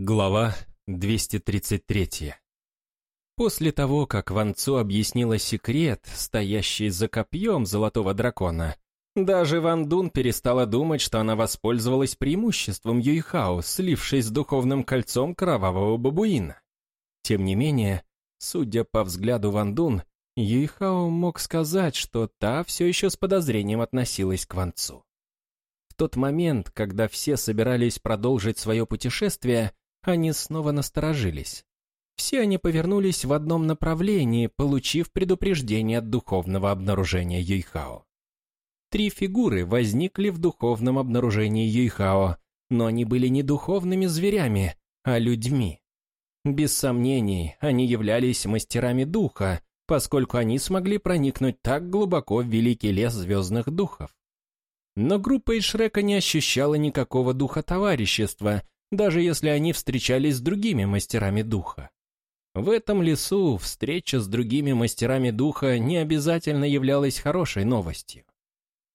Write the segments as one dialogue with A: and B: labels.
A: Глава 233 После того, как Ван Цу объяснила секрет, стоящий за копьем золотого дракона, даже Ван Дун перестала думать, что она воспользовалась преимуществом Юйхао, слившись с духовным кольцом кровавого бабуина. Тем не менее, судя по взгляду Ван Дун, Юйхао мог сказать, что та все еще с подозрением относилась к Ван Цу. В тот момент, когда все собирались продолжить свое путешествие, они снова насторожились. Все они повернулись в одном направлении, получив предупреждение от духовного обнаружения Юйхао. Три фигуры возникли в духовном обнаружении Юйхао, но они были не духовными зверями, а людьми. Без сомнений, они являлись мастерами духа, поскольку они смогли проникнуть так глубоко в великий лес звездных духов. Но группа из Шрека не ощущала никакого духа товарищества, даже если они встречались с другими мастерами духа. В этом лесу встреча с другими мастерами духа не обязательно являлась хорошей новостью.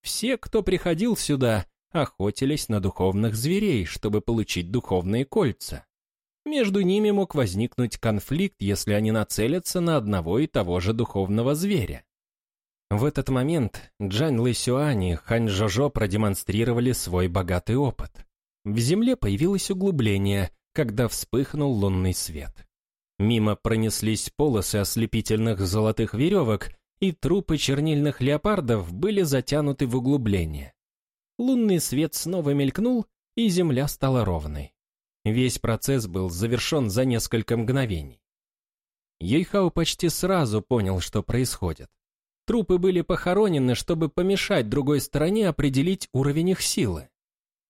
A: Все, кто приходил сюда, охотились на духовных зверей, чтобы получить духовные кольца. Между ними мог возникнуть конфликт, если они нацелятся на одного и того же духовного зверя. В этот момент Джань Лысюань и Хань Жожо продемонстрировали свой богатый опыт. В земле появилось углубление, когда вспыхнул лунный свет. Мимо пронеслись полосы ослепительных золотых веревок, и трупы чернильных леопардов были затянуты в углубление. Лунный свет снова мелькнул, и земля стала ровной. Весь процесс был завершен за несколько мгновений. Ейхау почти сразу понял, что происходит. Трупы были похоронены, чтобы помешать другой стороне определить уровень их силы.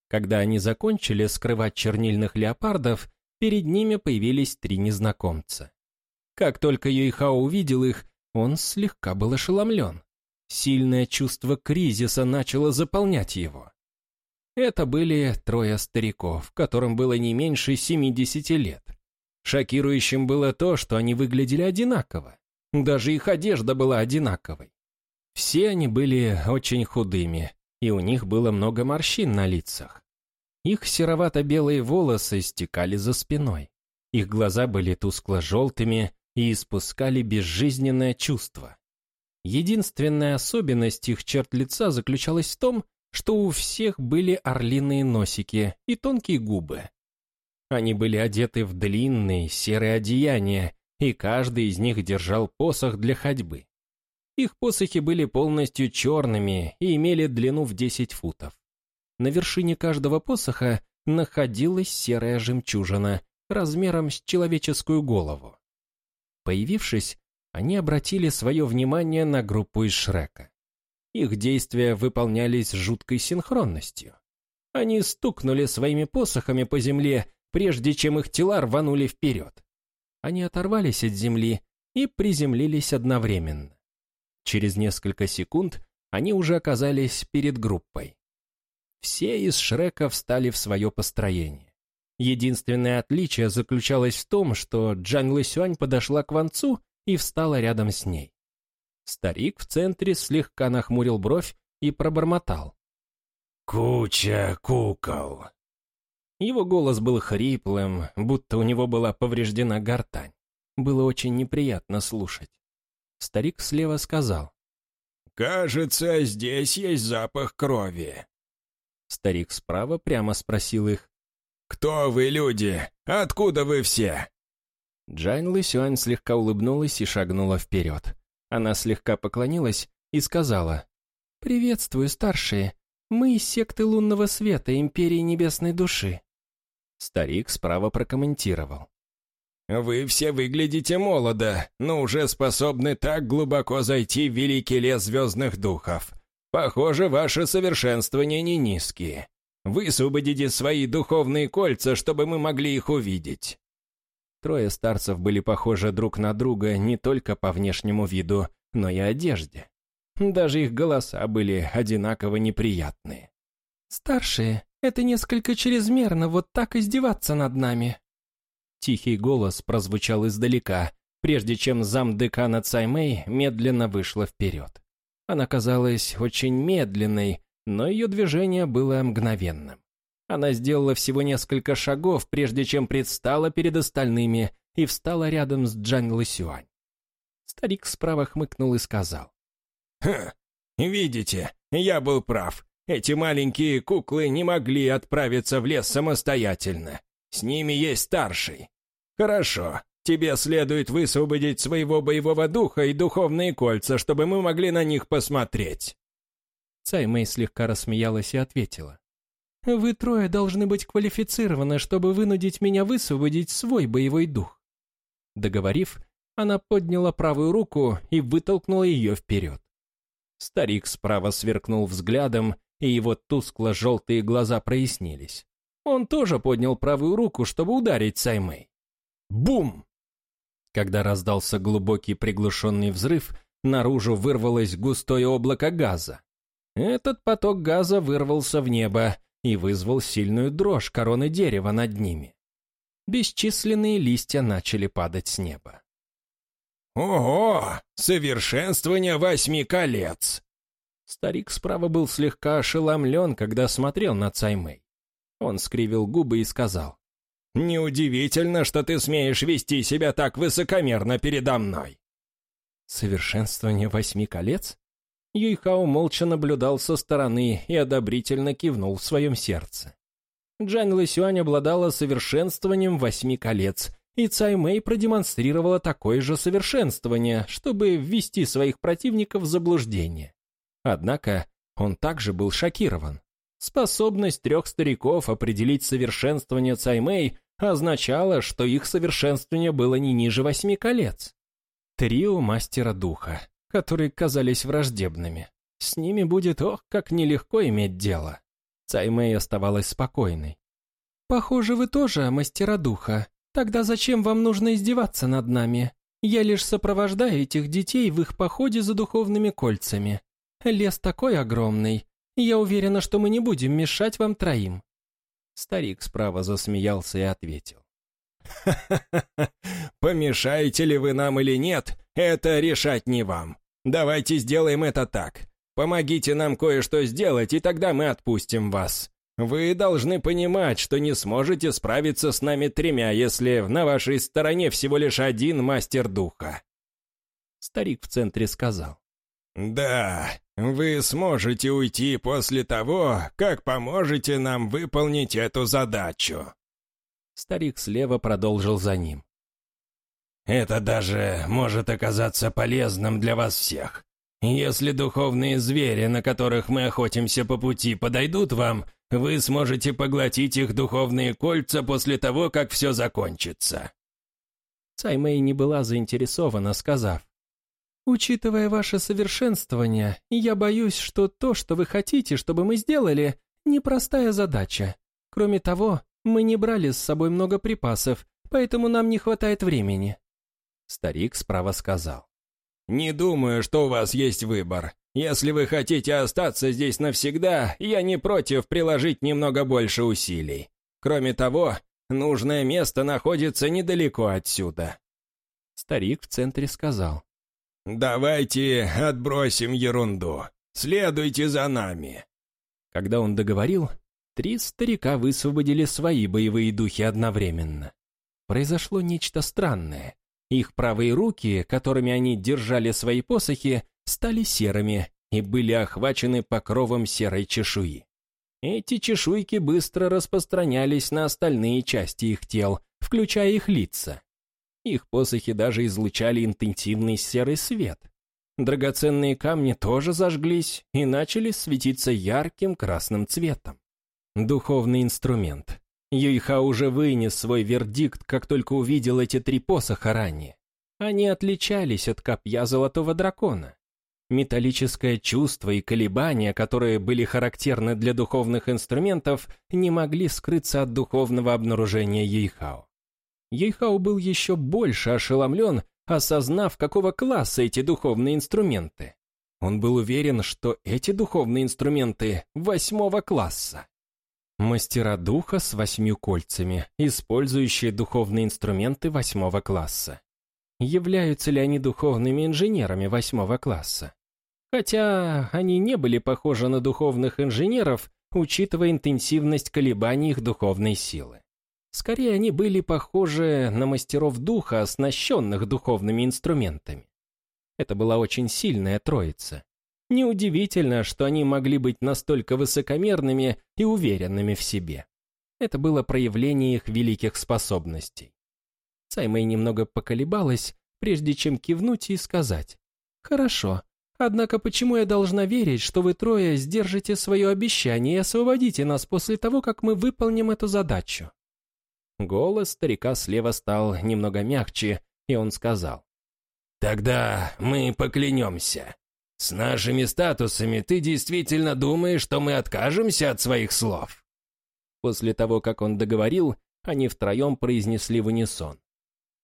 A: Когда они закончили скрывать чернильных леопардов, перед ними появились три незнакомца. Как только Юйхао увидел их, он слегка был ошеломлен. Сильное чувство кризиса начало заполнять его. Это были трое стариков, которым было не меньше 70 лет. Шокирующим было то, что они выглядели одинаково. Даже их одежда была одинаковой. Все они были очень худыми, и у них было много морщин на лицах. Их серовато-белые волосы стекали за спиной. Их глаза были тускло-желтыми и испускали безжизненное чувство. Единственная особенность их черт лица заключалась в том, что у всех были орлиные носики и тонкие губы. Они были одеты в длинные серые одеяния, и каждый из них держал посох для ходьбы. Их посохи были полностью черными и имели длину в 10 футов. На вершине каждого посоха находилась серая жемчужина размером с человеческую голову. Появившись, они обратили свое внимание на группу из Шрека. Их действия выполнялись жуткой синхронностью. Они стукнули своими посохами по земле, прежде чем их тела рванули вперед. Они оторвались от земли и приземлились одновременно. Через несколько секунд они уже оказались перед группой. Все из Шрека встали в свое построение. Единственное отличие заключалось в том, что Джан Лысюань подошла к Ван Цу и встала рядом с ней. Старик в центре слегка нахмурил бровь и пробормотал.
B: «Куча кукол».
A: Его голос был хриплым, будто у него была повреждена гортань. Было очень неприятно слушать. Старик слева сказал.
B: «Кажется, здесь есть запах крови.
A: Старик справа прямо спросил их.
B: «Кто вы, люди? Откуда вы все?»
A: Джань Лысюань слегка улыбнулась и шагнула вперед. Она слегка поклонилась и сказала. «Приветствую, старшие. Мы из секты лунного света Империи Небесной Души». Старик справа прокомментировал.
B: «Вы все выглядите молодо, но уже способны так глубоко зайти в великий лес звездных духов. Похоже, ваши совершенствования не низкие. Высвободите свои духовные кольца, чтобы мы могли их увидеть».
A: Трое старцев были похожи друг на друга не только по внешнему виду, но и одежде. Даже их голоса были одинаково неприятные. «Старшие, это несколько чрезмерно вот так издеваться над нами». Тихий голос прозвучал издалека, прежде чем зам декана Цаймэй медленно вышла вперед. Она казалась очень медленной, но ее движение было мгновенным. Она сделала всего несколько шагов, прежде чем предстала перед остальными и встала рядом с Джан Лысюань. Старик справа хмыкнул и сказал.
B: «Хм, видите, я был прав. Эти маленькие куклы не могли отправиться в лес самостоятельно. С ними есть старший. Хорошо, тебе следует высвободить своего боевого духа и духовные кольца, чтобы мы могли на них посмотреть».
A: Цай Мэй слегка рассмеялась и ответила. «Вы трое должны быть квалифицированы, чтобы вынудить меня высвободить свой боевой дух». Договорив, она подняла правую руку и вытолкнула ее вперед. Старик справа сверкнул взглядом, и его тускло-желтые глаза прояснились. Он тоже поднял правую руку, чтобы ударить Саймэй. Бум! Когда раздался глубокий приглушенный взрыв, наружу вырвалось густое облако газа. Этот поток газа вырвался в небо и вызвал сильную дрожь короны дерева над ними. Бесчисленные листья начали падать с неба.
B: «Ого! Совершенствование восьми колец!»
A: Старик справа был слегка ошеломлен, когда смотрел на Цаймэй. Он скривил губы и сказал.
B: «Неудивительно, что ты смеешь вести себя так высокомерно передо мной».
A: «Совершенствование восьми колец?» Юйхао молча наблюдал со стороны и одобрительно кивнул в своем сердце. Джан Лысюань обладала совершенствованием восьми колец, и Цай Мэй продемонстрировала такое же совершенствование, чтобы ввести своих противников в заблуждение. Однако он также был шокирован. Способность трех стариков определить совершенствование Цай Мэй означала, что их совершенствование было не ниже восьми колец. Трио мастера духа, которые казались враждебными. С ними будет, ох, как нелегко иметь дело. Цай Мэй оставалась спокойной. «Похоже, вы тоже мастера духа. Тогда зачем вам нужно издеваться над нами? Я лишь сопровождаю этих детей в их походе за духовными кольцами. Лес такой огромный. Я уверена, что мы не будем мешать вам троим». Старик справа засмеялся и ответил.
B: «Ха-ха-ха! Помешаете ли вы нам или нет, это решать не вам. Давайте сделаем это так. Помогите нам кое-что сделать, и тогда мы отпустим вас. Вы должны понимать, что не сможете справиться с нами тремя, если на вашей стороне всего лишь один мастер духа».
A: Старик в центре сказал.
B: «Да, вы сможете уйти после того, как поможете нам выполнить эту задачу».
A: Старик слева продолжил за ним.
B: «Это даже может оказаться полезным для вас всех. Если духовные звери, на которых мы охотимся по пути, подойдут вам, вы сможете поглотить их духовные кольца после того, как все закончится».
A: Цаймэй не была заинтересована, сказав, «Учитывая ваше совершенствование, я боюсь, что то, что вы хотите, чтобы мы сделали, непростая задача. Кроме того, мы не брали с собой много припасов, поэтому нам не хватает времени». Старик справа сказал,
B: «Не думаю, что у вас есть выбор. Если вы хотите остаться здесь навсегда, я не против приложить немного больше усилий. Кроме того, нужное место находится недалеко отсюда».
A: Старик в центре сказал.
B: «Давайте отбросим ерунду. Следуйте за нами».
A: Когда он договорил, три старика высвободили свои боевые духи одновременно. Произошло нечто странное. Их правые руки, которыми они держали свои посохи, стали серыми и были охвачены покровом серой чешуи. Эти чешуйки быстро распространялись на остальные части их тел, включая их лица. Их посохи даже излучали интенсивный серый свет. Драгоценные камни тоже зажглись и начали светиться ярким красным цветом. Духовный инструмент. Юйха уже вынес свой вердикт, как только увидел эти три посоха ранее. Они отличались от копья золотого дракона. Металлическое чувство и колебания, которые были характерны для духовных инструментов, не могли скрыться от духовного обнаружения Ейхао. Ейхао был еще больше ошеломлен, осознав, какого класса эти духовные инструменты. Он был уверен, что эти духовные инструменты восьмого класса. Мастера духа с восьмью кольцами, использующие духовные инструменты восьмого класса. Являются ли они духовными инженерами восьмого класса? Хотя они не были похожи на духовных инженеров, учитывая интенсивность колебаний их духовной силы. Скорее, они были похожи на мастеров духа, оснащенных духовными инструментами. Это была очень сильная троица. Неудивительно, что они могли быть настолько высокомерными и уверенными в себе. Это было проявление их великих способностей. Саймэй немного поколебалась, прежде чем кивнуть и сказать. «Хорошо. Однако почему я должна верить, что вы трое сдержите свое обещание и освободите нас после того, как мы выполним эту задачу?» Голос старика слева стал немного мягче, и он сказал.
B: «Тогда мы поклянемся. С нашими статусами ты действительно думаешь, что мы откажемся от своих слов?»
A: После того, как он договорил, они втроем произнесли в унисон.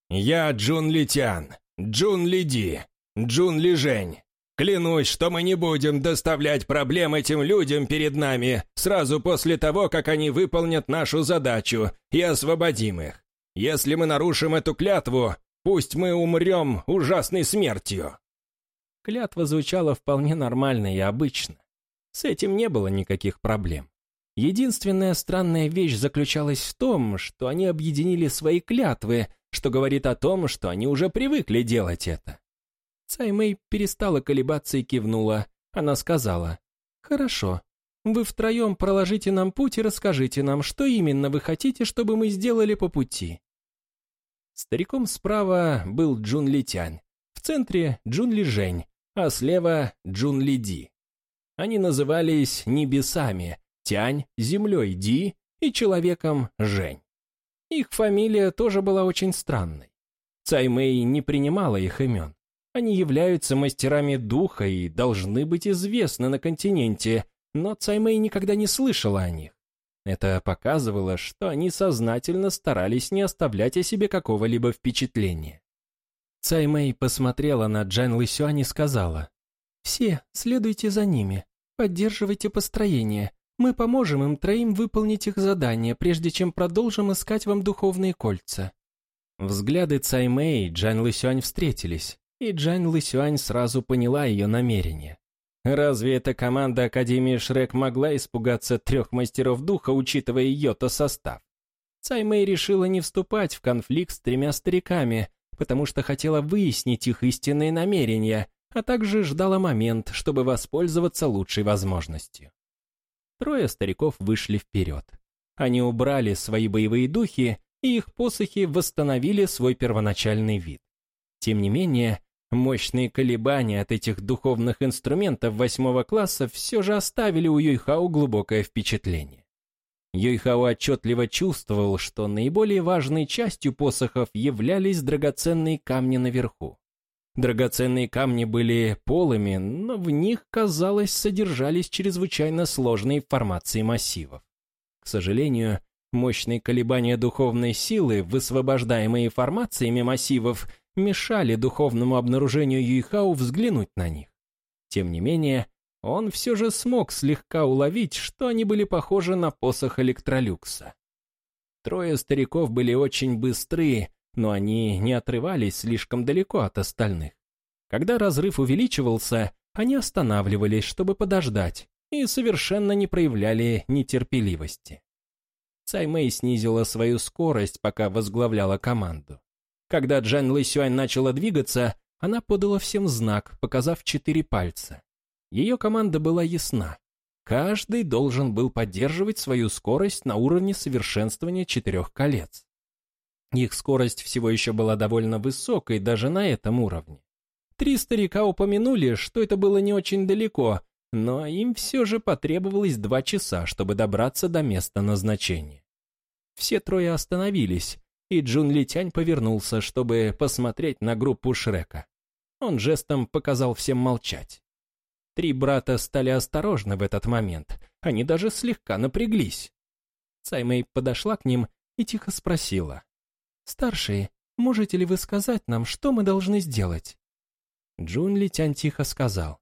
B: «Я Джун Литян, Джун Лиди, Джун Лижень. Клянусь, что мы не будем доставлять проблем этим людям перед нами сразу после того, как они выполнят нашу задачу и освободим их. Если мы нарушим эту клятву, пусть мы умрем ужасной смертью».
A: Клятва звучала вполне нормально и обычно. С этим не было никаких проблем. Единственная странная вещь заключалась в том, что они объединили свои клятвы, что говорит о том, что они уже привыкли делать это. Цаймэй перестала колебаться и кивнула. Она сказала, «Хорошо. Вы втроем проложите нам путь и расскажите нам, что именно вы хотите, чтобы мы сделали по пути». Стариком справа был Джун Литянь, в центре Джун Ли Жень, а слева Джун Ли Ди. Они назывались небесами, Тянь, землей Ди и человеком Жень. Их фамилия тоже была очень странной. Цаймэй не принимала их имен. Они являются мастерами духа и должны быть известны на континенте, но Цаймэй никогда не слышала о них. Это показывало, что они сознательно старались не оставлять о себе какого-либо впечатления. Цаймэй посмотрела на Джан Лысюань и сказала, «Все, следуйте за ними, поддерживайте построение. Мы поможем им троим выполнить их задание, прежде чем продолжим искать вам духовные кольца». Взгляды Цаймэй и Джан Лысюань встретились и Джань Лысюань сразу поняла ее намерение. Разве эта команда Академии Шрек могла испугаться трех мастеров духа, учитывая ее-то состав? Цай Мэй решила не вступать в конфликт с тремя стариками, потому что хотела выяснить их истинные намерения, а также ждала момент, чтобы воспользоваться лучшей возможностью. Трое стариков вышли вперед. Они убрали свои боевые духи, и их посохи восстановили свой первоначальный вид. Тем не менее, Мощные колебания от этих духовных инструментов восьмого класса все же оставили у Юйхао глубокое впечатление. Юйхао отчетливо чувствовал, что наиболее важной частью посохов являлись драгоценные камни наверху. Драгоценные камни были полыми, но в них, казалось, содержались чрезвычайно сложные формации массивов. К сожалению, мощные колебания духовной силы, высвобождаемые формациями массивов, мешали духовному обнаружению Юйхау взглянуть на них. Тем не менее, он все же смог слегка уловить, что они были похожи на посох Электролюкса. Трое стариков были очень быстры, но они не отрывались слишком далеко от остальных. Когда разрыв увеличивался, они останавливались, чтобы подождать, и совершенно не проявляли нетерпеливости. Цаймэй снизила свою скорость, пока возглавляла команду. Когда Джан Лысюань начала двигаться, она подала всем знак, показав четыре пальца. Ее команда была ясна. Каждый должен был поддерживать свою скорость на уровне совершенствования четырех колец. Их скорость всего еще была довольно высокой даже на этом уровне. Три старика упомянули, что это было не очень далеко, но им все же потребовалось два часа, чтобы добраться до места назначения. Все трое остановились, и Джун Литянь повернулся, чтобы посмотреть на группу Шрека. Он жестом показал всем молчать. Три брата стали осторожны в этот момент, они даже слегка напряглись. Саймэй подошла к ним и тихо спросила. «Старшие, можете ли вы сказать нам, что мы должны сделать?» Джун Литянь тихо сказал.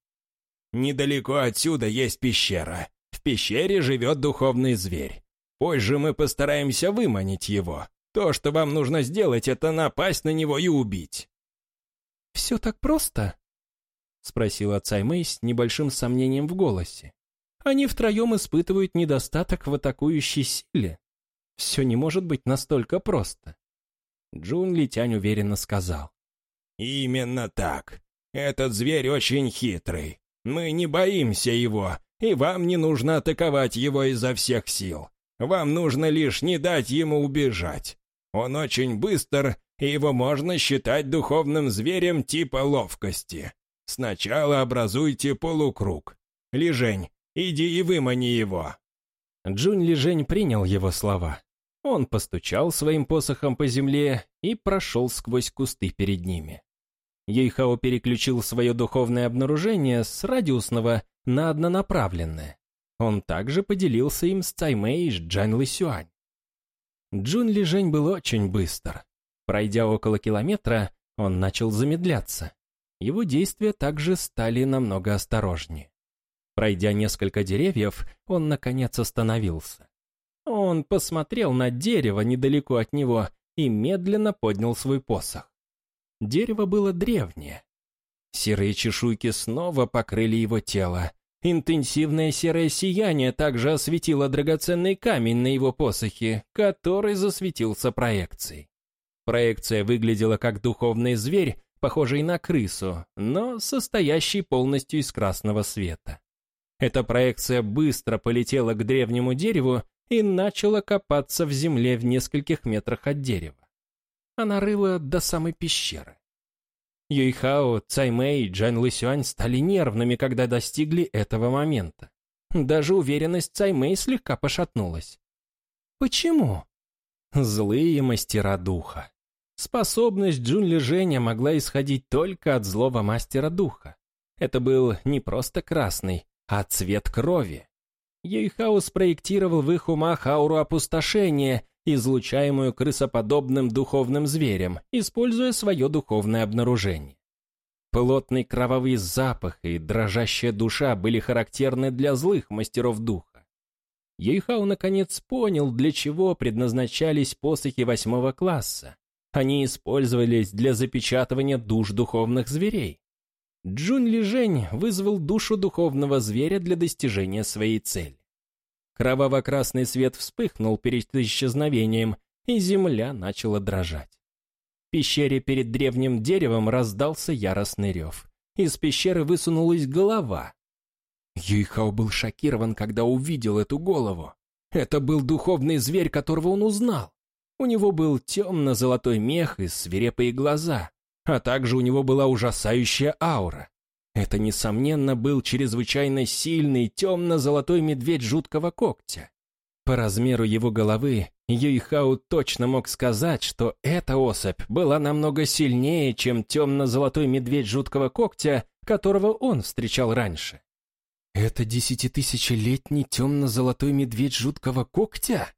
B: «Недалеко отсюда есть пещера. В пещере живет духовный зверь. Позже мы постараемся выманить его. То, что вам нужно сделать, это напасть на него и убить».
A: «Все так просто?» — спросила Цаймэй с небольшим сомнением в голосе. Они втроем испытывают недостаток в атакующей силе. Все не может быть настолько просто. Джун Литянь уверенно сказал.
B: «Именно так. Этот зверь очень хитрый. Мы не боимся его, и вам не нужно атаковать его изо всех сил. Вам нужно лишь не дать ему убежать. Он очень быстр, и его можно считать духовным зверем типа ловкости. Сначала образуйте полукруг. Лежень, иди и вымани его».
A: Джун Лежень принял его слова. Он постучал своим посохом по земле и прошел сквозь кусты перед ними. Ейхао переключил свое духовное обнаружение с радиусного на однонаправленное. Он также поделился им с Цаймэй и Джан Лысюань. Джун Лижень был очень быстр. Пройдя около километра, он начал замедляться. Его действия также стали намного осторожнее. Пройдя несколько деревьев, он, наконец, остановился. Он посмотрел на дерево недалеко от него и медленно поднял свой посох. Дерево было древнее. Серые чешуйки снова покрыли его тело. Интенсивное серое сияние также осветило драгоценный камень на его посохе, который засветился проекцией. Проекция выглядела как духовный зверь, похожий на крысу, но состоящий полностью из красного света. Эта проекция быстро полетела к древнему дереву и начала копаться в земле в нескольких метрах от дерева. Она рыла до самой пещеры. Юйхао, Цаймэй Чжан Лэсюань стали нервными, когда достигли этого момента. Даже уверенность Цаймэй слегка пошатнулась. Почему? Злые мастера духа. Способность Джун Леженя могла исходить только от злого мастера духа. Это был не просто красный, а цвет крови. Юйхао спроектировал в их умах ауру опустошения, излучаемую крысоподобным духовным зверем, используя свое духовное обнаружение. Плотный кровавый запах и дрожащая душа были характерны для злых мастеров духа. Ейхау наконец понял, для чего предназначались посохи восьмого класса. Они использовались для запечатывания душ духовных зверей. Джун Лижень вызвал душу духовного зверя для достижения своей цели. Кроваво-красный свет вспыхнул перед исчезновением, и земля начала дрожать. В пещере перед древним деревом раздался яростный рев. Из пещеры высунулась голова. Юйхао был шокирован, когда увидел эту голову. Это был духовный зверь, которого он узнал. У него был темно-золотой мех и свирепые глаза а также у него была ужасающая аура. Это, несомненно, был чрезвычайно сильный темно-золотой медведь жуткого когтя. По размеру его головы Юйхау точно мог сказать, что эта особь была намного сильнее, чем темно-золотой медведь жуткого когтя, которого он встречал раньше. «Это десятитысячелетний темно-золотой медведь жуткого когтя?»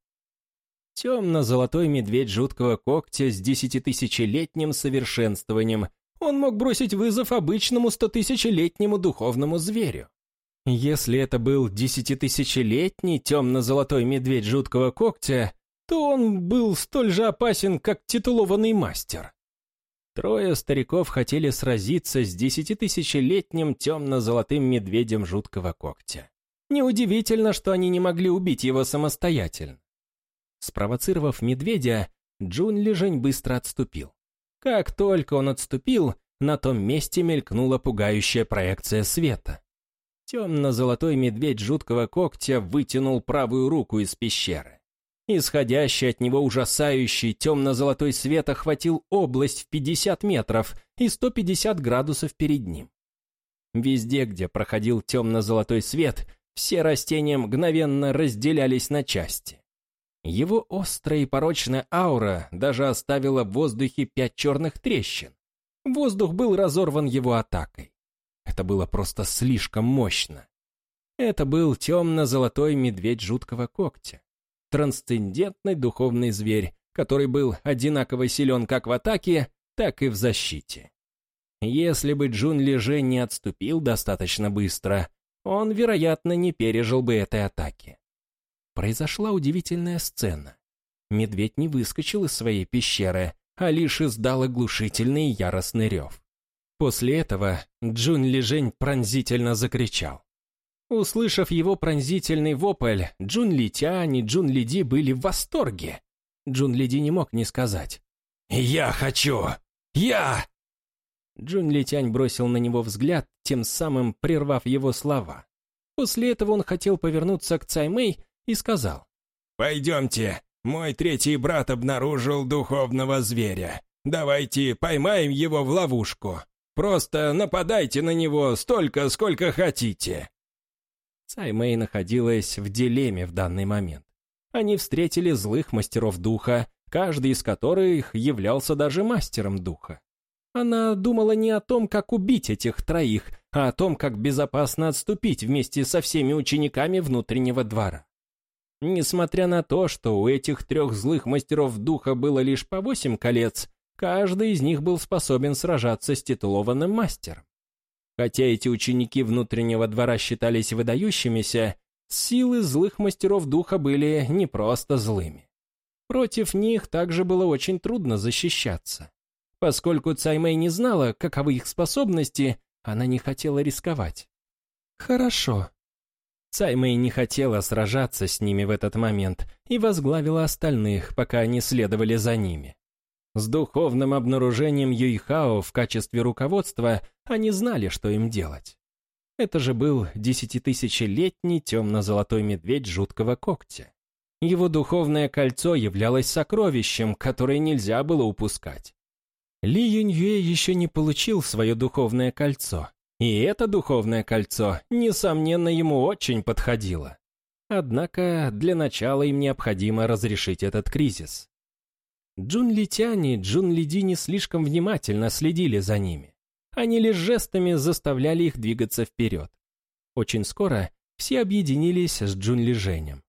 A: Темно-золотой медведь жуткого когтя с десятитысячелетним совершенствованием. Он мог бросить вызов обычному стотысячелетнему духовному зверю. Если это был десятитысячелетний темно-золотой медведь жуткого когтя, то он был столь же опасен, как титулованный мастер. Трое стариков хотели сразиться с десятитысячелетним темно-золотым медведем жуткого когтя. Неудивительно, что они не могли убить его самостоятельно. Спровоцировав медведя, Джун Лежень быстро отступил. Как только он отступил, на том месте мелькнула пугающая проекция света. Темно-золотой медведь жуткого когтя вытянул правую руку из пещеры. Исходящий от него ужасающий темно-золотой свет охватил область в 50 метров и 150 градусов перед ним. Везде, где проходил темно-золотой свет, все растения мгновенно разделялись на части. Его острая и порочная аура даже оставила в воздухе пять черных трещин. Воздух был разорван его атакой. Это было просто слишком мощно. Это был темно-золотой медведь жуткого когтя. Трансцендентный духовный зверь, который был одинаково силен как в атаке, так и в защите. Если бы Джун Леже не отступил достаточно быстро, он, вероятно, не пережил бы этой атаки произошла удивительная сцена. Медведь не выскочил из своей пещеры, а лишь издал оглушительный яростный рев. После этого Джун Лижень пронзительно закричал. Услышав его пронзительный вопль, Джун Ли Тянь и Джун Ли Ди были в восторге. Джун Ли Ди не мог не сказать.
B: «Я хочу! Я!»
A: Джун Ли Тянь бросил на него взгляд, тем самым прервав его слова. После этого он хотел повернуться к Цай Мэй и сказал.
B: «Пойдемте, мой третий брат обнаружил духовного зверя. Давайте поймаем его в ловушку. Просто нападайте на него столько, сколько хотите».
A: Цай Мэй находилась в дилемме в данный момент. Они встретили злых мастеров духа, каждый из которых являлся даже мастером духа. Она думала не о том, как убить этих троих, а о том, как безопасно отступить вместе со всеми учениками внутреннего двора. Несмотря на то, что у этих трех злых мастеров духа было лишь по восемь колец, каждый из них был способен сражаться с титулованным мастером. Хотя эти ученики внутреннего двора считались выдающимися, силы злых мастеров духа были не просто злыми. Против них также было очень трудно защищаться. Поскольку Цаймэй не знала, каковы их способности, она не хотела рисковать. «Хорошо». Цаймэй не хотела сражаться с ними в этот момент и возглавила остальных, пока они следовали за ними. С духовным обнаружением Юйхао в качестве руководства они знали, что им делать. Это же был десятитысячелетний темно-золотой медведь жуткого когтя. Его духовное кольцо являлось сокровищем, которое нельзя было упускать. Ли Юньюэ еще не получил свое духовное кольцо, и это духовное кольцо, несомненно, ему очень подходило. Однако для начала им необходимо разрешить этот кризис. Джун Литянь и Джун Лиди не слишком внимательно следили за ними. Они лишь жестами заставляли их двигаться вперед. Очень скоро все объединились с Джун Лиженем.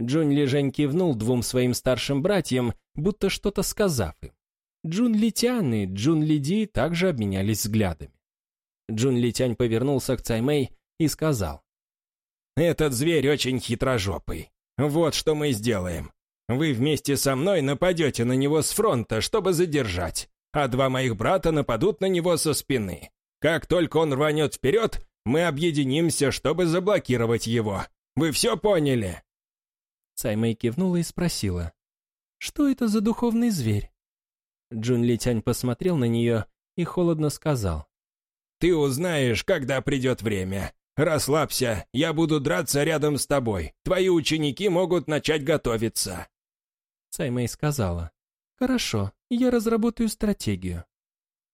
A: Джун Лижень кивнул двум своим старшим братьям, будто что-то сказав им. Джун Литян и Джун Лиди также обменялись взглядами. Джун Литянь повернулся к Цаймэй и сказал.
B: «Этот зверь очень хитрожопый. Вот что мы сделаем. Вы вместе со мной нападете на него с фронта, чтобы задержать, а два моих брата нападут на него со спины. Как только он рванет вперед, мы объединимся, чтобы заблокировать его. Вы все поняли?»
A: Цаймэй кивнула и спросила. «Что это за духовный зверь?» Джун Литянь посмотрел на нее и холодно сказал.
B: «Ты узнаешь, когда придет время. Расслабься, я буду драться рядом с тобой. Твои ученики могут начать готовиться».
A: Саймэй сказала. «Хорошо, я разработаю стратегию».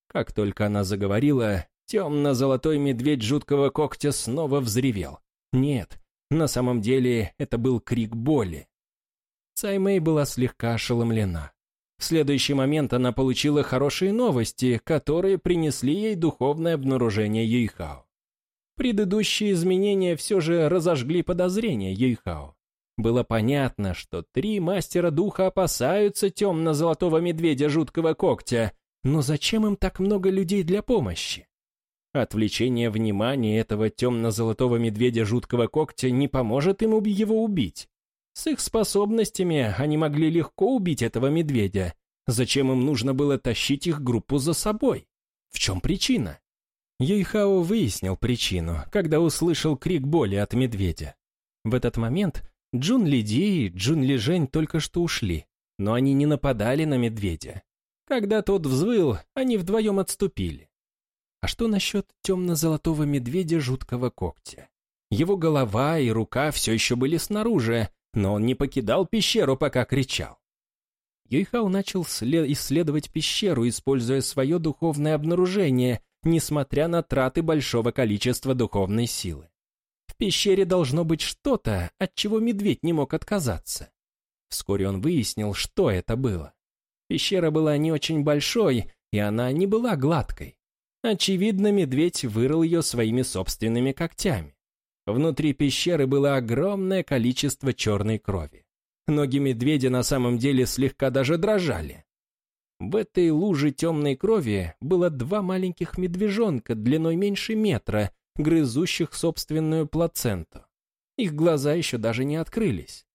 A: Как только она заговорила, темно-золотой медведь жуткого когтя снова взревел. Нет, на самом деле это был крик боли. Саймэй была слегка ошеломлена. В следующий момент она получила хорошие новости, которые принесли ей духовное обнаружение Юйхао. Предыдущие изменения все же разожгли подозрения Юйхао. Было понятно, что три мастера духа опасаются темно-золотого медведя жуткого когтя, но зачем им так много людей для помощи? Отвлечение внимания этого темно-золотого медведя жуткого когтя не поможет им его убить. С их способностями они могли легко убить этого медведя. Зачем им нужно было тащить их группу за собой? В чем причина? Юйхао выяснил причину, когда услышал крик боли от медведя. В этот момент Джун Лиди и Джун Лижень только что ушли, но они не нападали на медведя. Когда тот взвыл, они вдвоем отступили. А что насчет темно-золотого медведя жуткого когтя? Его голова и рука все еще были снаружи, но он не покидал пещеру, пока кричал. Юйхао начал исследовать пещеру, используя свое духовное обнаружение, несмотря на траты большого количества духовной силы. В пещере должно быть что-то, от чего медведь не мог отказаться. Вскоре он выяснил, что это было. Пещера была не очень большой, и она не была гладкой. Очевидно, медведь вырыл ее своими собственными когтями. Внутри пещеры было огромное количество черной крови. Ноги медведя на самом деле слегка даже дрожали. В этой луже темной крови было два маленьких медвежонка длиной меньше метра, грызущих собственную плаценту. Их глаза еще даже не открылись.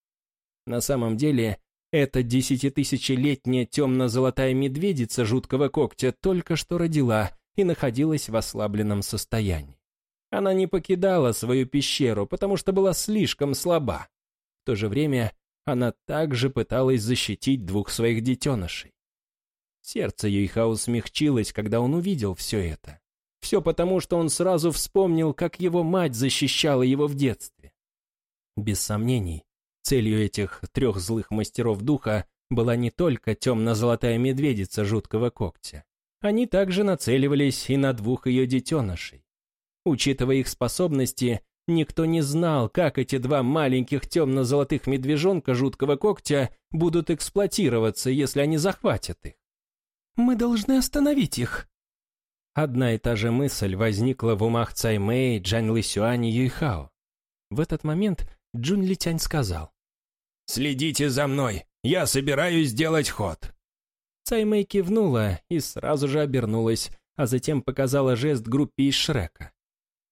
A: На самом деле, эта десятитысячелетняя темно-золотая медведица жуткого когтя только что родила и находилась в ослабленном состоянии. Она не покидала свою пещеру, потому что была слишком слаба. В то же время она также пыталась защитить двух своих детенышей. Сердце Юйхао смягчилось, когда он увидел все это. Все потому, что он сразу вспомнил, как его мать защищала его в детстве. Без сомнений, целью этих трех злых мастеров духа была не только темно-золотая медведица жуткого когтя. Они также нацеливались и на двух ее детенышей. Учитывая их способности, никто не знал, как эти два маленьких темно-золотых медвежонка жуткого когтя будут эксплуатироваться, если они захватят их. «Мы должны остановить их», Одна и та же мысль возникла в умах Цай Мэй, Джань Лысюань и Юйхао. В этот момент Джун Литянь сказал.
B: «Следите за мной, я собираюсь сделать ход».
A: Цай Мэй кивнула и сразу же обернулась, а затем показала жест группе из Шрека.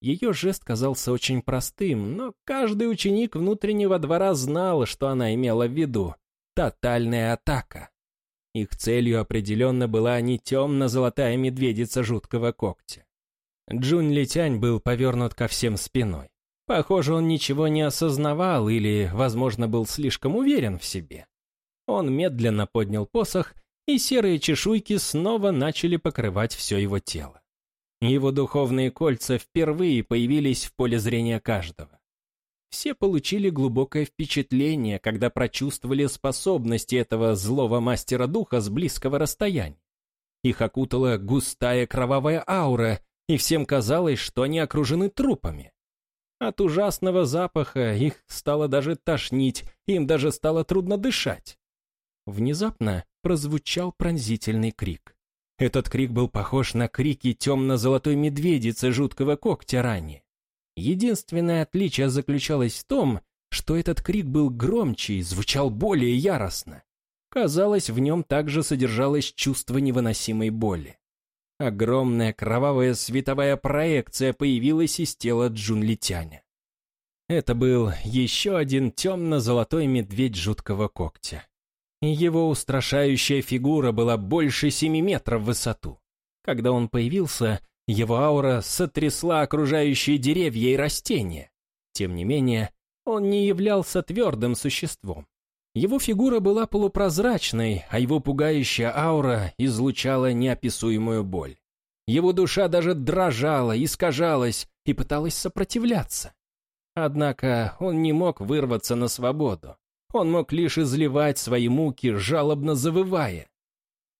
A: Ее жест казался очень простым, но каждый ученик внутреннего двора знал, что она имела в виду. Тотальная атака. Их целью определенно была не темно-золотая медведица жуткого когтя. Джун Летянь был повернут ко всем спиной. Похоже, он ничего не осознавал или, возможно, был слишком уверен в себе. Он медленно поднял посох, и серые чешуйки снова начали покрывать все его тело. Его духовные кольца впервые появились в поле зрения каждого. Все получили глубокое впечатление, когда прочувствовали способности этого злого мастера духа с близкого расстояния. Их окутала густая кровавая аура, и всем казалось, что они окружены трупами. От ужасного запаха их стало даже тошнить, им даже стало трудно дышать. Внезапно прозвучал пронзительный крик. Этот крик был похож на крики темно-золотой медведицы жуткого когтя ранее. Единственное отличие заключалось в том, что этот крик был громче и звучал более яростно. Казалось, в нем также содержалось чувство невыносимой боли. Огромная кровавая световая проекция появилась из тела Джунлитяня. Это был еще один темно-золотой медведь жуткого когтя. Его устрашающая фигура была больше семи метров в высоту. Когда он появился, его аура сотрясла окружающие деревья и растения. Тем не менее, он не являлся твердым существом. Его фигура была полупрозрачной, а его пугающая аура излучала неописуемую боль. Его душа даже дрожала, искажалась и пыталась сопротивляться. Однако он не мог вырваться на свободу. Он мог лишь изливать свои муки, жалобно завывая.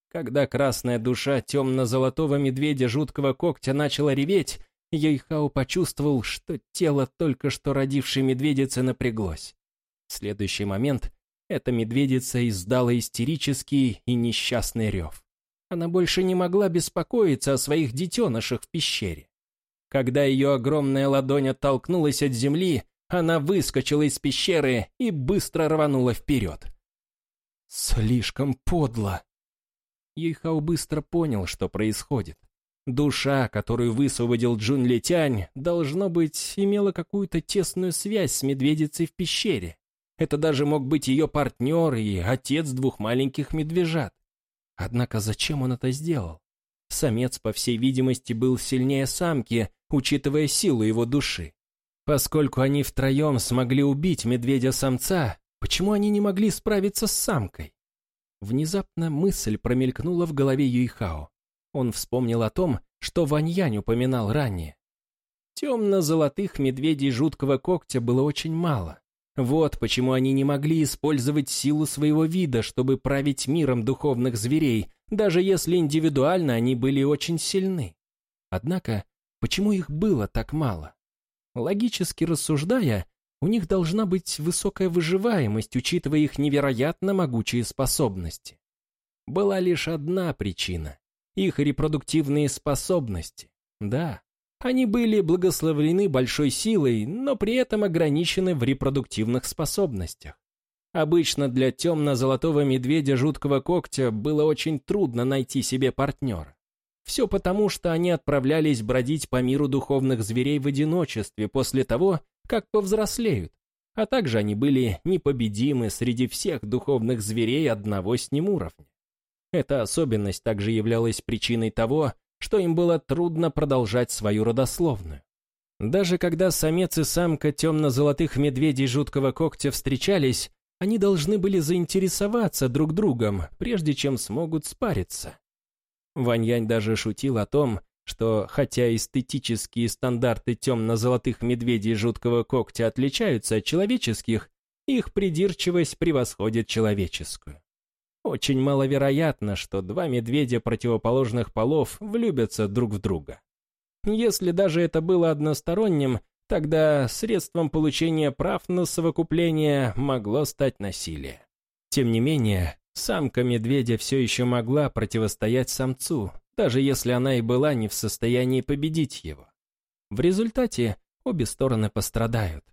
A: Когда красная душа темно-золотого медведя жуткого когтя начала реветь, Йойхао почувствовал, что тело только что родившей медведицы напряглось. В следующий момент эта медведица издала истерический и несчастный рев. Она больше не могла беспокоиться о своих детенышах в пещере. Когда ее огромная ладонь оттолкнулась от земли, она выскочила из пещеры и быстро рванула вперед. «Слишком подло!» Юйхао быстро понял, что происходит. Душа, которую высвободил Джун Летянь, должно быть, имела какую-то тесную связь с медведицей в пещере. Это даже мог быть ее партнер и отец двух маленьких медвежат. Однако зачем он это сделал? Самец, по всей видимости, был сильнее самки, учитывая силу его души. Поскольку они втроем смогли убить медведя-самца, почему они не могли справиться с самкой? Внезапно мысль промелькнула в голове Юйхао. Он вспомнил о том, что Ваньянь упоминал ранее. Темно-золотых медведей жуткого когтя было очень мало. Вот почему они не могли использовать силу своего вида, чтобы править миром духовных зверей, даже если индивидуально они были очень сильны. Однако, почему их было так мало? Логически рассуждая, у них должна быть высокая выживаемость, учитывая их невероятно могучие способности. Была лишь одна причина – их репродуктивные способности. Да, они были благословлены большой силой, но при этом ограничены в репродуктивных способностях. Обычно для темно-золотого медведя жуткого когтя было очень трудно найти себе партнера. Все потому, что они отправлялись бродить по миру духовных зверей в одиночестве после того, как повзрослеют, а также они были непобедимы среди всех духовных зверей одного с ним уровня. Эта особенность также являлась причиной того, что им было трудно продолжать свою родословную. Даже когда самец и самка темно-золотых медведей жуткого когтя встречались, они должны были заинтересоваться друг другом, прежде чем смогут спариться. Ваньянь даже шутил о том, что хотя эстетические стандарты темно-золотых медведей жуткого когтя отличаются от человеческих, их придирчивость превосходит человеческую. Очень маловероятно, что два медведя противоположных полов влюбятся друг в друга. Если даже это было односторонним, тогда средством получения прав на совокупление могло стать насилие. Тем не менее, самка медведя все еще могла противостоять самцу, даже если она и была не в состоянии победить его. В результате обе стороны пострадают.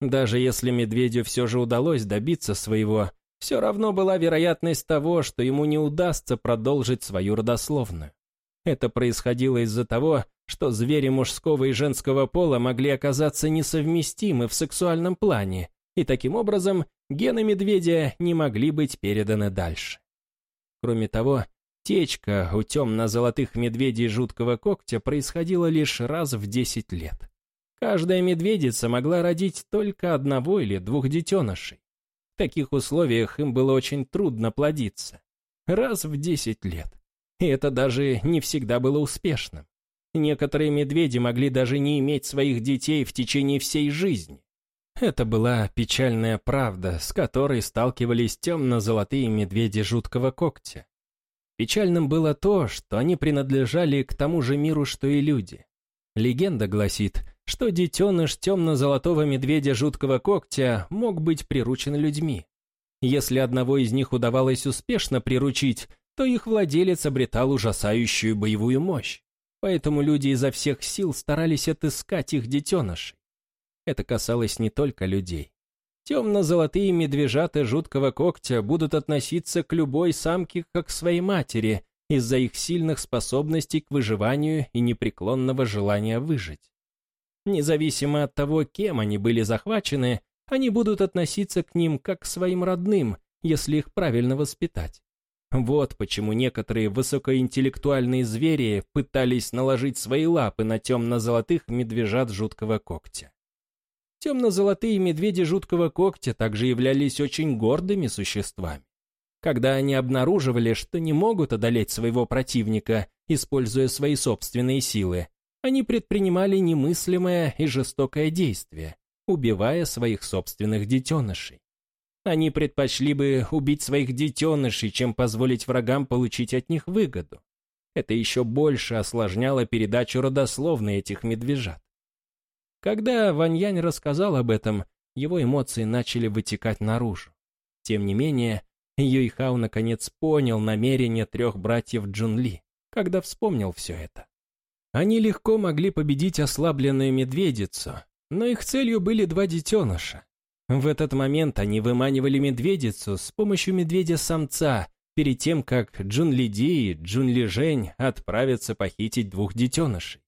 A: Даже если медведю все же удалось добиться своего, все равно была вероятность того, что ему не удастся продолжить свою родословную. Это происходило из-за того, что звери мужского и женского пола могли оказаться несовместимы в сексуальном плане, и таким образом гены медведя не могли быть переданы дальше. Кроме того, течка у темно-золотых медведей жуткого когтя происходила лишь раз в 10 лет. Каждая медведица могла родить только одного или двух детенышей. В таких условиях им было очень трудно плодиться. Раз в 10 лет. И это даже не всегда было успешным. Некоторые медведи могли даже не иметь своих детей в течение всей жизни. Это была печальная правда, с которой сталкивались темно-золотые медведи жуткого когтя. Печальным было то, что они принадлежали к тому же миру, что и люди. Легенда гласит, что детеныш темно-золотого медведя жуткого когтя мог быть приручен людьми. Если одного из них удавалось успешно приручить, то их владелец обретал ужасающую боевую мощь. Поэтому люди изо всех сил старались отыскать их детенышей. Это касалось не только людей. Темно-золотые медвежаты жуткого когтя будут относиться к любой самке как к своей матери из-за их сильных способностей к выживанию и непреклонного желания выжить. Независимо от того, кем они были захвачены, они будут относиться к ним как к своим родным, если их правильно воспитать. Вот почему некоторые высокоинтеллектуальные звери пытались наложить свои лапы на темно-золотых медвежат жуткого когтя. Темно-золотые медведи жуткого когтя также являлись очень гордыми существами. Когда они обнаруживали, что не могут одолеть своего противника, используя свои собственные силы, они предпринимали немыслимое и жестокое действие, убивая своих собственных детенышей. Они предпочли бы убить своих детенышей, чем позволить врагам получить от них выгоду. Это еще больше осложняло передачу родословной этих медвежат. Когда Ваньянь рассказал об этом, его эмоции начали вытекать наружу. Тем не менее, Юйхао наконец понял намерение трех братьев Джунли, когда вспомнил все это. Они легко могли победить ослабленную медведицу, но их целью были два детеныша, в этот момент они выманивали медведицу с помощью медведя-самца, перед тем, как Джун Лиди и Джун Ли Жень отправятся похитить двух детенышей.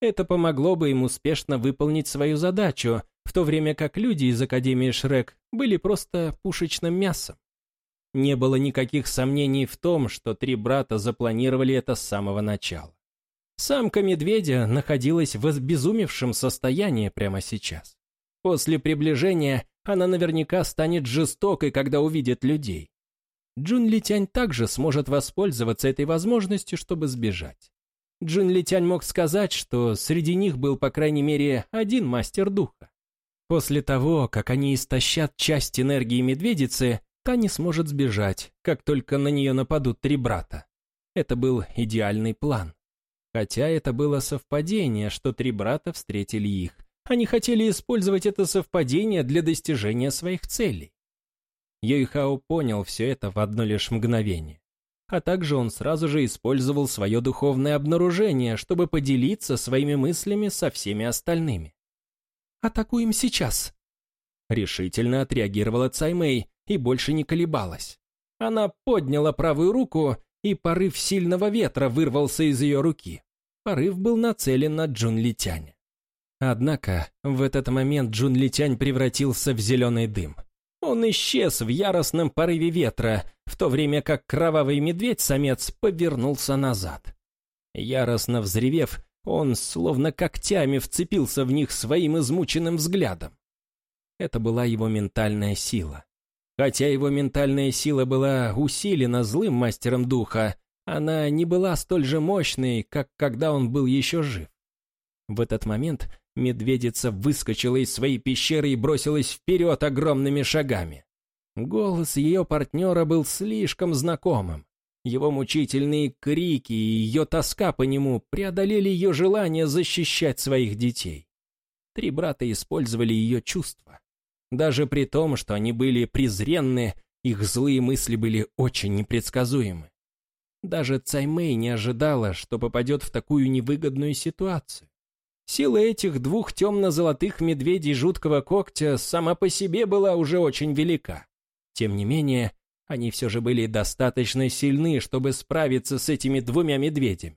A: Это помогло бы им успешно выполнить свою задачу, в то время как люди из Академии Шрек были просто пушечным мясом. Не было никаких сомнений в том, что три брата запланировали это с самого начала. Самка медведя находилась в обезумевшем состоянии прямо сейчас. После приближения она наверняка станет жестокой, когда увидит людей. Джун Литянь также сможет воспользоваться этой возможностью, чтобы сбежать. Джун Литянь мог сказать, что среди них был, по крайней мере, один мастер духа. После того, как они истощат часть энергии медведицы, та не сможет сбежать, как только на нее нападут три брата. Это был идеальный план. Хотя это было совпадение, что три брата встретили их – они хотели использовать это совпадение для достижения своих целей. Йойхао понял все это в одно лишь мгновение. А также он сразу же использовал свое духовное обнаружение, чтобы поделиться своими мыслями со всеми остальными. «Атакуем сейчас!» Решительно отреагировала Цаймэй и больше не колебалась. Она подняла правую руку, и порыв сильного ветра вырвался из ее руки. Порыв был нацелен на Джун Литяня. Однако в этот момент Джун Литянь превратился в зеленый дым. Он исчез в яростном порыве ветра, в то время как кровавый медведь-самец повернулся назад. Яростно взревев, Он словно когтями вцепился в них своим измученным взглядом. Это была его ментальная сила. Хотя его ментальная сила была усилена злым мастером духа, она не была столь же мощной, как когда он был еще жив. В этот момент медведица выскочила из своей пещеры и бросилась вперед огромными шагами. Голос ее партнера был слишком знакомым. Его мучительные крики и ее тоска по нему преодолели ее желание защищать своих детей. Три брата использовали ее чувства. Даже при том, что они были презренны, их злые мысли были очень непредсказуемы. Даже Цаймэй не ожидала, что попадет в такую невыгодную ситуацию. Сила этих двух темно-золотых медведей жуткого когтя сама по себе была уже очень велика. Тем не менее, они все же были достаточно сильны, чтобы справиться с этими двумя медведями.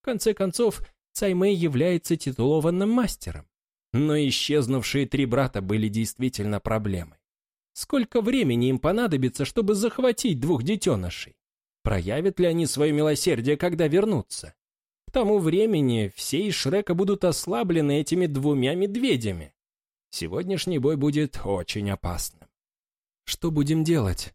A: В конце концов, Цаймэй является титулованным мастером. Но исчезнувшие три брата были действительно проблемой. Сколько времени им понадобится, чтобы захватить двух детенышей? Проявят ли они свое милосердие, когда вернутся? Тому времени все из Шрека будут ослаблены этими двумя медведями. Сегодняшний бой будет очень опасным. Что будем делать?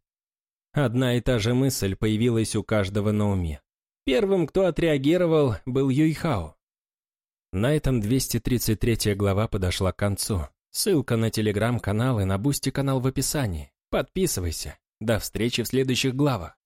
A: Одна и та же мысль появилась у каждого на уме. Первым, кто отреагировал, был Юйхао. На этом 233 глава подошла к концу. Ссылка на телеграм-канал и на Бусти канал в описании. Подписывайся. До встречи в следующих главах.